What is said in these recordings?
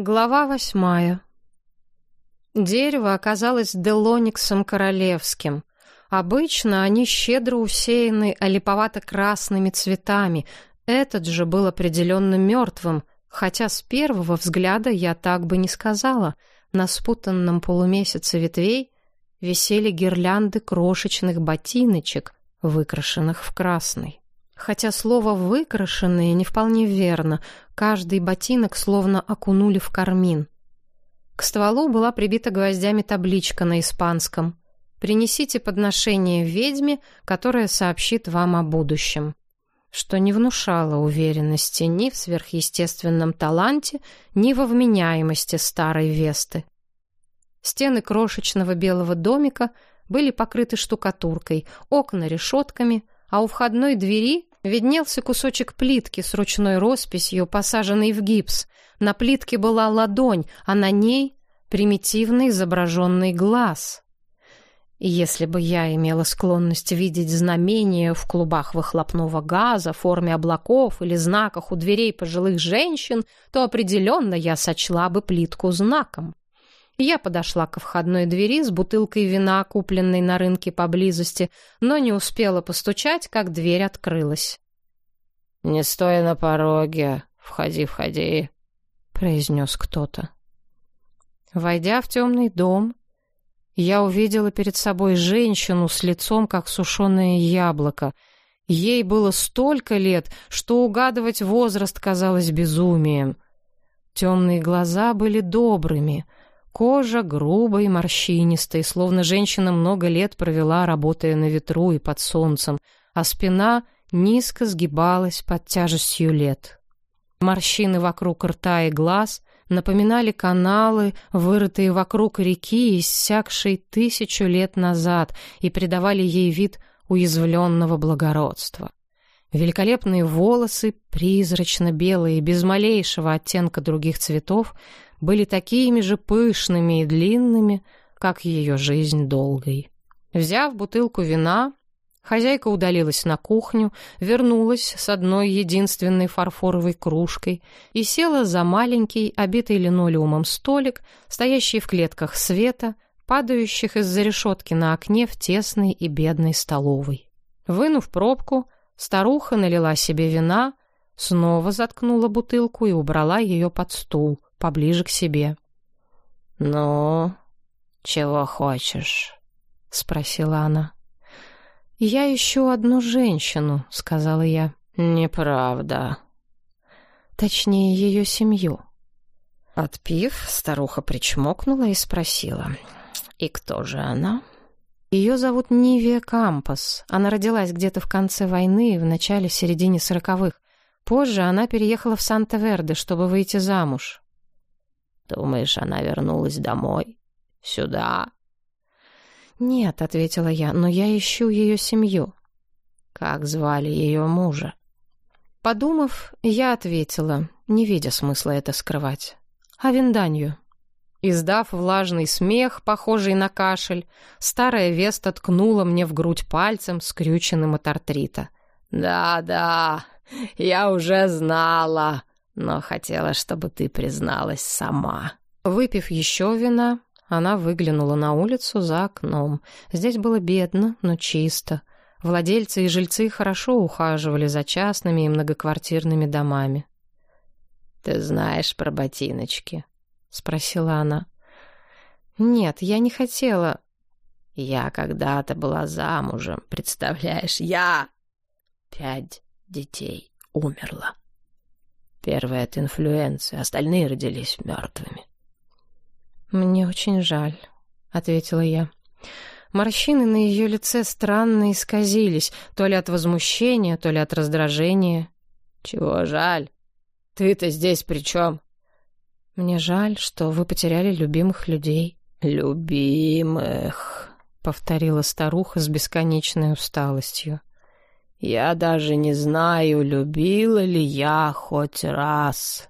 Глава восьмая. Дерево оказалось делониксом королевским. Обычно они щедро усеяны олиповато-красными цветами. Этот же был определенно мертвым, хотя с первого взгляда я так бы не сказала. На спутанном полумесяце ветвей висели гирлянды крошечных ботиночек, выкрашенных в красный. Хотя слово «выкрашенные» не вполне верно. Каждый ботинок словно окунули в кармин. К стволу была прибита гвоздями табличка на испанском. «Принесите подношение ведьме, которая сообщит вам о будущем» что не внушало уверенности ни в сверхъестественном таланте, ни во вменяемости старой Весты. Стены крошечного белого домика были покрыты штукатуркой, окна решетками, а у входной двери виднелся кусочек плитки с ручной росписью, посаженной в гипс. На плитке была ладонь, а на ней примитивный изображенный глаз. Если бы я имела склонность видеть знамения в клубах выхлопного газа, форме облаков или знаках у дверей пожилых женщин, то определенно я сочла бы плитку знаком. Я подошла к входной двери с бутылкой вина, купленной на рынке поблизости, но не успела постучать, как дверь открылась. «Не стой на пороге, входи, входи», — произнес кто-то. Войдя в темный дом, я увидела перед собой женщину с лицом, как сушеное яблоко. Ей было столько лет, что угадывать возраст казалось безумием. Темные глаза были добрыми — Кожа грубой морщинистой, словно женщина много лет провела, работая на ветру и под солнцем, а спина низко сгибалась под тяжестью лет. Морщины вокруг рта и глаз напоминали каналы, вырытые вокруг реки, иссякшей тысячу лет назад, и придавали ей вид уязвленного благородства. Великолепные волосы, призрачно белые, без малейшего оттенка других цветов, были такими же пышными и длинными, как ее жизнь долгой. Взяв бутылку вина, хозяйка удалилась на кухню, вернулась с одной единственной фарфоровой кружкой и села за маленький, обитый линолеумом столик, стоящий в клетках света, падающих из-за решетки на окне в тесной и бедной столовой. Вынув пробку, старуха налила себе вина, снова заткнула бутылку и убрала ее под стул — поближе к себе. «Ну, чего хочешь?» — спросила она. «Я ищу одну женщину», — сказала я. «Неправда». Точнее, ее семью. Отпив, старуха причмокнула и спросила. «И кто же она?» Ее зовут Нивия Кампас. Она родилась где-то в конце войны, в начале-середине сороковых. Позже она переехала в Санта-Верде, чтобы выйти замуж. Думаешь, она вернулась домой? Сюда?» «Нет», — ответила я, — «но я ищу ее семью». «Как звали ее мужа?» Подумав, я ответила, не видя смысла это скрывать. «Авинданью». Издав влажный смех, похожий на кашель, старая Веста ткнула мне в грудь пальцем, скрюченным от артрита. «Да-да, я уже знала но хотела, чтобы ты призналась сама». Выпив еще вина, она выглянула на улицу за окном. Здесь было бедно, но чисто. Владельцы и жильцы хорошо ухаживали за частными и многоквартирными домами. «Ты знаешь про ботиночки?» — спросила она. «Нет, я не хотела...» «Я когда-то была замужем, представляешь? Я...» «Пять детей умерла». Первая от инфлюенции, остальные родились мертвыми. «Мне очень жаль», — ответила я. Морщины на ее лице странно исказились, то ли от возмущения, то ли от раздражения. «Чего жаль? Ты-то здесь при чем?» «Мне жаль, что вы потеряли любимых людей». «Любимых», — повторила старуха с бесконечной усталостью. Я даже не знаю, любила ли я хоть раз.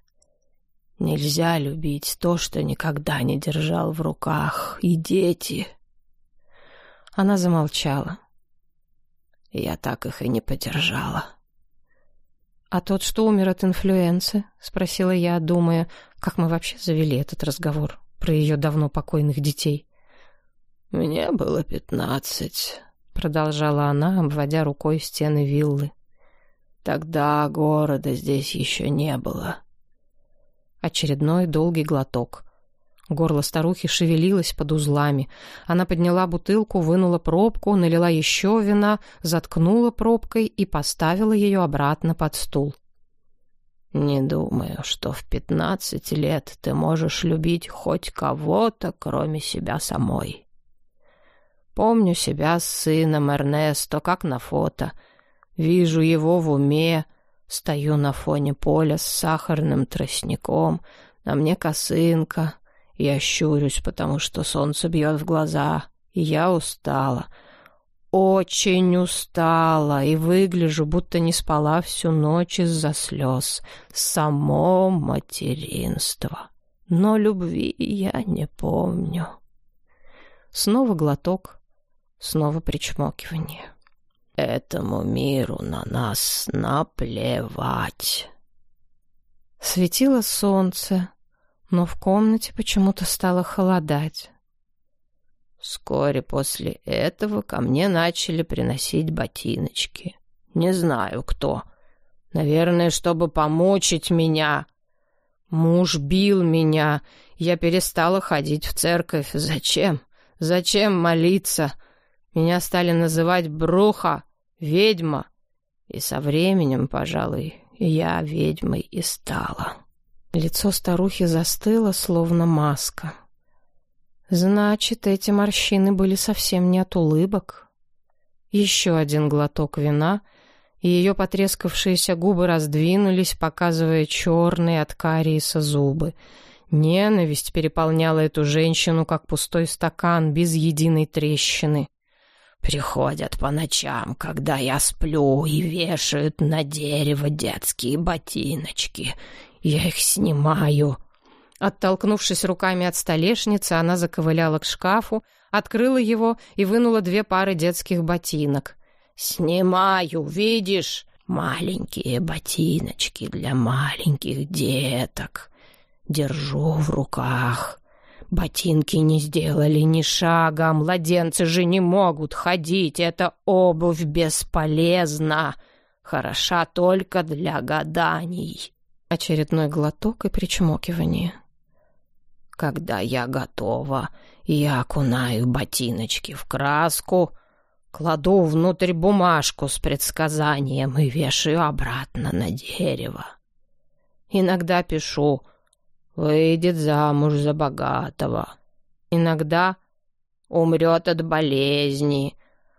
Нельзя любить то, что никогда не держал в руках. И дети. Она замолчала. Я так их и не подержала. «А тот, что умер от инфлюенции?» — спросила я, думая, как мы вообще завели этот разговор про ее давно покойных детей. «Мне было пятнадцать», — продолжала она, обводя рукой стены виллы. «Тогда города здесь еще не было». Очередной долгий глоток. Горло старухи шевелилось под узлами. Она подняла бутылку, вынула пробку, налила еще вина, заткнула пробкой и поставила ее обратно под стул. «Не думаю, что в пятнадцать лет ты можешь любить хоть кого-то, кроме себя самой. Помню себя с сыном Эрнесто, как на фото. Вижу его в уме, стою на фоне поля с сахарным тростником, на мне косынка, я щурюсь, потому что солнце бьет в глаза, и я устала. Очень устала и выгляжу, будто не спала всю ночь из-за слез. Само материнство. Но любви я не помню. Снова глоток, снова причмокивание. Этому миру на нас наплевать. Светило солнце, но в комнате почему-то стало холодать. Вскоре после этого ко мне начали приносить ботиночки. Не знаю, кто. Наверное, чтобы помучить меня. Муж бил меня. Я перестала ходить в церковь. Зачем? Зачем молиться? Меня стали называть Бруха, ведьма. И со временем, пожалуй, я ведьмой и стала. Лицо старухи застыло, словно маска. Значит, эти морщины были совсем не от улыбок. Еще один глоток вина, и ее потрескавшиеся губы раздвинулись, показывая черные от кариеса зубы. Ненависть переполняла эту женщину, как пустой стакан, без единой трещины. Приходят по ночам, когда я сплю, и вешают на дерево детские ботиночки. Я их снимаю. Оттолкнувшись руками от столешницы, она заковыляла к шкафу, открыла его и вынула две пары детских ботинок. «Снимаю, видишь? Маленькие ботиночки для маленьких деток. Держу в руках. Ботинки не сделали ни шага, младенцы же не могут ходить, эта обувь бесполезна, хороша только для гаданий». Очередной глоток и причмокивание. Когда я готова, я окунаю ботиночки в краску, кладу внутрь бумажку с предсказанием и вешаю обратно на дерево. Иногда пишу «Выйдет замуж за богатого». Иногда умрет от болезни.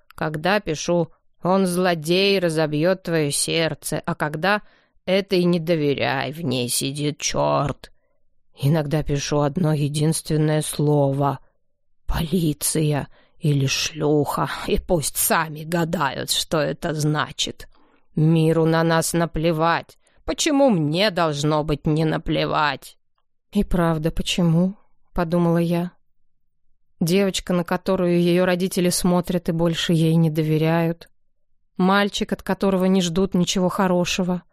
Когда пишу «Он злодей, разобьет твое сердце», а когда это и не доверяй, в ней сидит черт. Иногда пишу одно единственное слово — полиция или шлюха, и пусть сами гадают, что это значит. Миру на нас наплевать. Почему мне должно быть не наплевать? И правда, почему? — подумала я. Девочка, на которую ее родители смотрят и больше ей не доверяют. Мальчик, от которого не ждут ничего хорошего.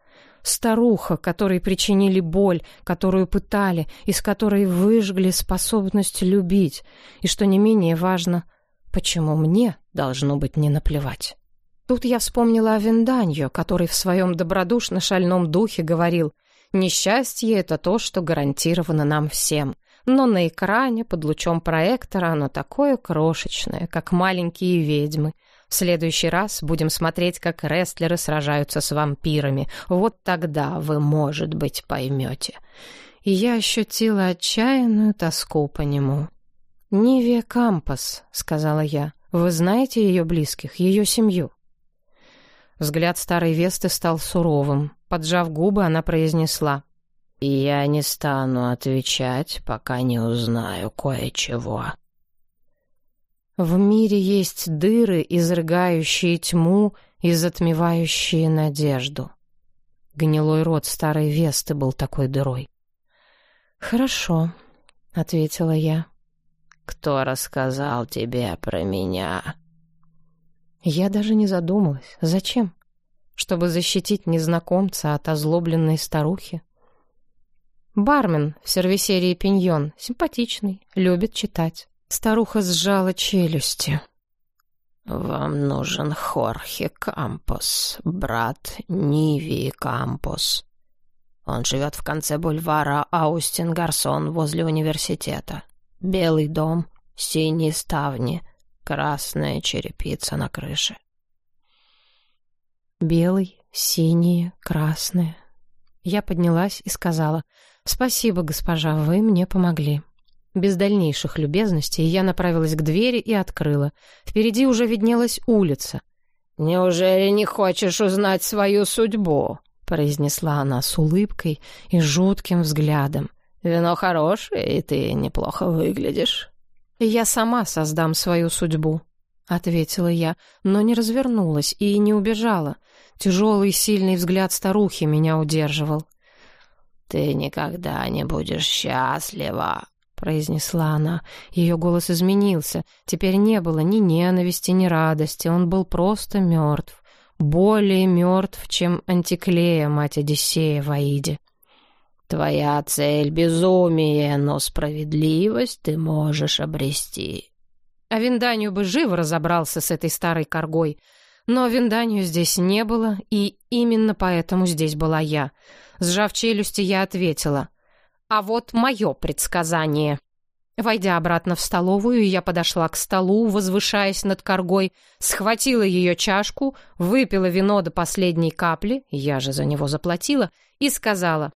Старуха, которой причинили боль, которую пытали, из которой выжгли способность любить. И, что не менее важно, почему мне должно быть не наплевать. Тут я вспомнила о Винданьо, который в своем добродушно-шальном духе говорил «Несчастье — это то, что гарантировано нам всем». Но на экране под лучом проектора оно такое крошечное, как маленькие ведьмы, в следующий раз будем смотреть, как рестлеры сражаются с вампирами. Вот тогда вы, может быть, поймете. И я ощутила отчаянную тоску по нему. «Нивия Кампас», — сказала я. «Вы знаете ее близких, ее семью?» Взгляд старой Весты стал суровым. Поджав губы, она произнесла. «Я не стану отвечать, пока не узнаю кое-чего». В мире есть дыры, изрыгающие тьму и затмевающие надежду. Гнилой рот старой Весты был такой дырой. «Хорошо», — ответила я. «Кто рассказал тебе про меня?» Я даже не задумалась. Зачем? Чтобы защитить незнакомца от озлобленной старухи. Бармен в сервисерии «Пиньон» симпатичный, любит читать. Старуха сжала челюсти. «Вам нужен Хорхе Кампос, брат Нивии Кампос. Он живет в конце бульвара Аустин Гарсон возле университета. Белый дом, синие ставни, красная черепица на крыше. Белый, синие, красные. Я поднялась и сказала, «Спасибо, госпожа, вы мне помогли». Без дальнейших любезностей я направилась к двери и открыла. Впереди уже виднелась улица. «Неужели не хочешь узнать свою судьбу?» произнесла она с улыбкой и жутким взглядом. «Вино хорошее, и ты неплохо выглядишь». «Я сама создам свою судьбу», — ответила я, но не развернулась и не убежала. Тяжелый сильный взгляд старухи меня удерживал. «Ты никогда не будешь счастлива», — произнесла она. Ее голос изменился. Теперь не было ни ненависти, ни радости. Он был просто мертв более мертв, чем Антиклея, мать Одиссея в Аиде. Твоя цель — безумие, но справедливость ты можешь обрести. А Винданию бы живо разобрался с этой старой коргой. Но Винданию здесь не было, и именно поэтому здесь была я. Сжав челюсти, я ответила. А вот мое предсказание. Войдя обратно в столовую, я подошла к столу, возвышаясь над коргой, схватила ее чашку, выпила вино до последней капли, я же за него заплатила, и сказала,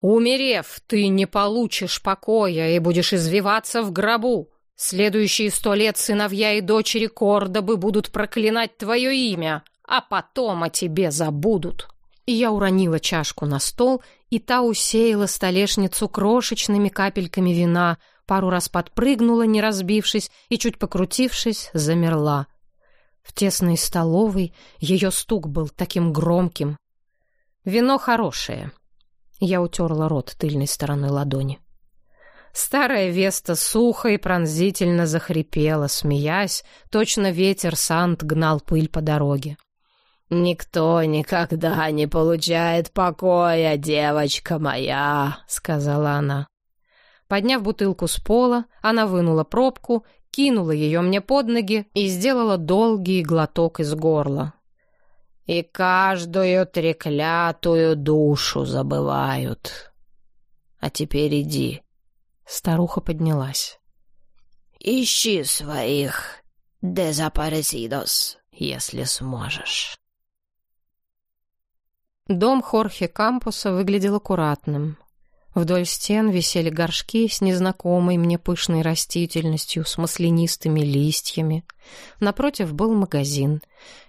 «Умерев, ты не получишь покоя и будешь извиваться в гробу. Следующие сто лет сыновья и дочери Кордобы будут проклинать твое имя, а потом о тебе забудут». И я уронила чашку на стол, и та усеяла столешницу крошечными капельками вина, пару раз подпрыгнула, не разбившись, и, чуть покрутившись, замерла. В тесной столовой ее стук был таким громким. «Вино хорошее». Я утерла рот тыльной стороной ладони. Старая Веста сухо и пронзительно захрипела, смеясь, точно ветер Сант гнал пыль по дороге. «Никто никогда не получает покоя, девочка моя», — сказала она. Подняв бутылку с пола, она вынула пробку, кинула ее мне под ноги и сделала долгий глоток из горла. «И каждую треклятую душу забывают. А теперь иди». Старуха поднялась. «Ищи своих дезапаресидос, если сможешь». Дом Хорхе Кампуса выглядел аккуратным. Вдоль стен висели горшки с незнакомой мне пышной растительностью, с маслянистыми листьями. Напротив был магазин.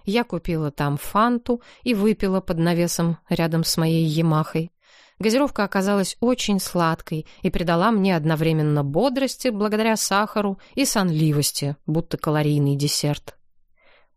Я купила там фанту и выпила под навесом рядом с моей Ямахой. Газировка оказалась очень сладкой и придала мне одновременно бодрости благодаря сахару и сонливости, будто калорийный десерт.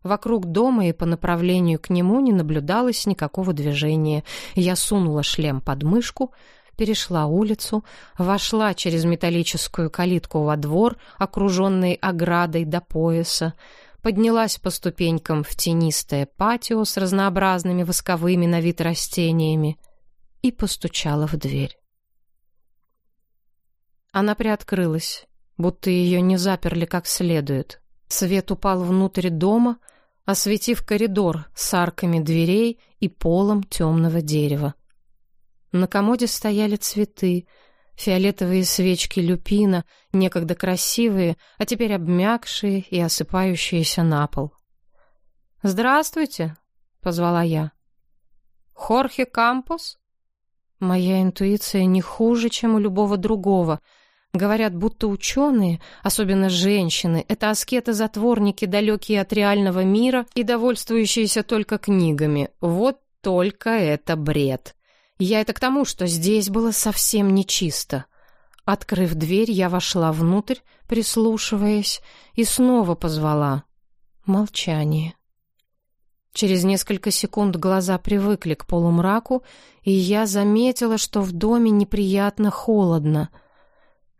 Вокруг дома и по направлению к нему не наблюдалось никакого движения. Я сунула шлем под мышку — перешла улицу, вошла через металлическую калитку во двор, окруженный оградой до пояса, поднялась по ступенькам в тенистое патио с разнообразными восковыми на вид растениями и постучала в дверь. Она приоткрылась, будто ее не заперли как следует. Свет упал внутрь дома, осветив коридор с арками дверей и полом темного дерева. На комоде стояли цветы, фиолетовые свечки люпина, некогда красивые, а теперь обмякшие и осыпающиеся на пол. «Здравствуйте», — позвала я. «Хорхе Кампус?» Моя интуиция не хуже, чем у любого другого. Говорят, будто ученые, особенно женщины, это аскеты-затворники, далекие от реального мира и довольствующиеся только книгами. Вот только это бред. Я это к тому, что здесь было совсем нечисто. Открыв дверь, я вошла внутрь, прислушиваясь, и снова позвала. Молчание. Через несколько секунд глаза привыкли к полумраку, и я заметила, что в доме неприятно холодно.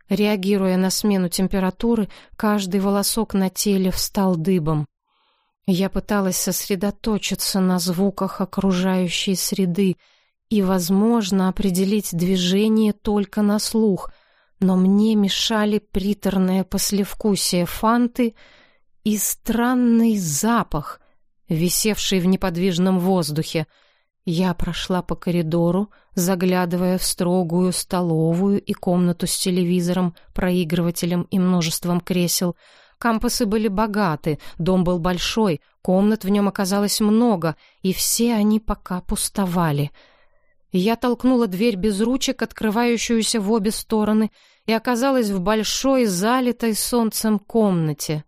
Реагируя на смену температуры, каждый волосок на теле встал дыбом. Я пыталась сосредоточиться на звуках окружающей среды и, возможно, определить движение только на слух, но мне мешали приторное послевкусие фанты и странный запах, висевший в неподвижном воздухе. Я прошла по коридору, заглядывая в строгую столовую и комнату с телевизором, проигрывателем и множеством кресел — Кампусы были богаты, дом был большой, комнат в нем оказалось много, и все они пока пустовали. Я толкнула дверь без ручек, открывающуюся в обе стороны, и оказалась в большой, залитой солнцем комнате.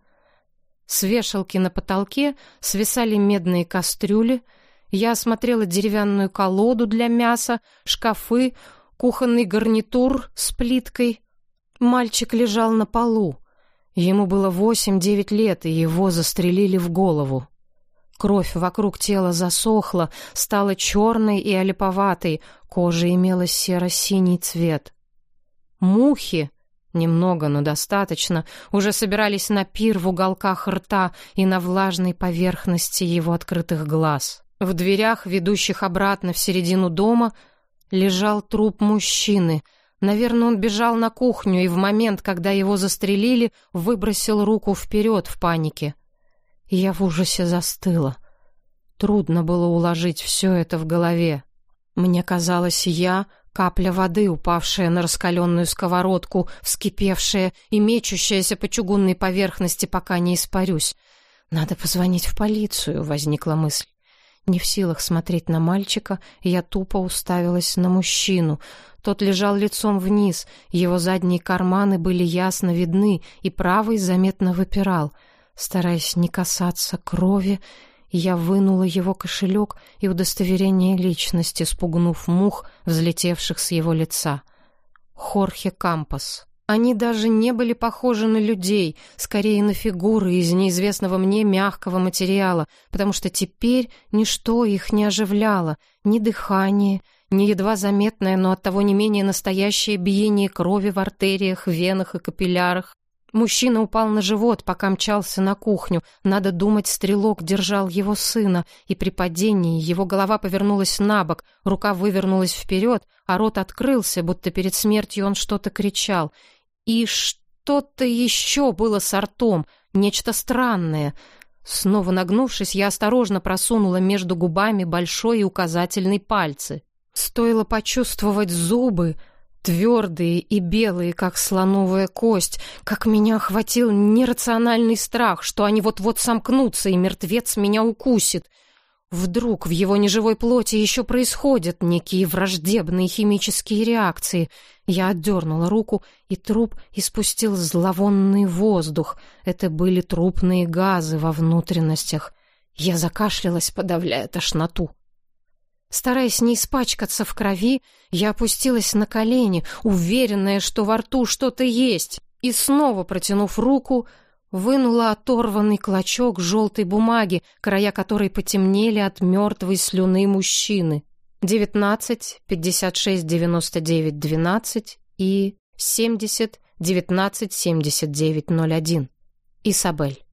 С вешалки на потолке свисали медные кастрюли. Я осмотрела деревянную колоду для мяса, шкафы, кухонный гарнитур с плиткой. Мальчик лежал на полу. Ему было восемь-девять лет, и его застрелили в голову. Кровь вокруг тела засохла, стала черной и олиповатой, кожа имела серо-синий цвет. Мухи, немного, но достаточно, уже собирались на пир в уголках рта и на влажной поверхности его открытых глаз. В дверях, ведущих обратно в середину дома, лежал труп мужчины — Наверное, он бежал на кухню и в момент, когда его застрелили, выбросил руку вперед в панике. Я в ужасе застыла. Трудно было уложить все это в голове. Мне казалось, я — капля воды, упавшая на раскаленную сковородку, вскипевшая и мечущаяся по чугунной поверхности, пока не испарюсь. «Надо позвонить в полицию», — возникла мысль. Не в силах смотреть на мальчика, я тупо уставилась на мужчину. Тот лежал лицом вниз, его задние карманы были ясно видны, и правый заметно выпирал. Стараясь не касаться крови, я вынула его кошелек и удостоверение личности, спугнув мух, взлетевших с его лица. Хорхе Кампас. Они даже не были похожи на людей, скорее на фигуры из неизвестного мне мягкого материала, потому что теперь ничто их не оживляло, ни дыхание, ни едва заметное, но оттого не менее настоящее биение крови в артериях, венах и капиллярах. Мужчина упал на живот, пока мчался на кухню. Надо думать, стрелок держал его сына, и при падении его голова повернулась на бок, рука вывернулась вперед, а рот открылся, будто перед смертью он что-то кричал. И что-то еще было с ртом, нечто странное. Снова нагнувшись, я осторожно просунула между губами большой и указательный пальцы. Стоило почувствовать зубы, твердые и белые, как слоновая кость, как меня охватил нерациональный страх, что они вот-вот сомкнутся, и мертвец меня укусит — Вдруг в его неживой плоти еще происходят некие враждебные химические реакции. Я отдернула руку, и труп испустил зловонный воздух. Это были трупные газы во внутренностях. Я закашлялась, подавляя тошноту. Стараясь не испачкаться в крови, я опустилась на колени, уверенная, что во рту что-то есть, и снова, протянув руку, вынула оторванный клочок желтой бумаги, края которой потемнели от мертвой слюны мужчины. Девятнадцать, пятьдесят шесть, девяносто девять, двенадцать и семьдесят, девятнадцать, семьдесят девять, ноль один. Исабель.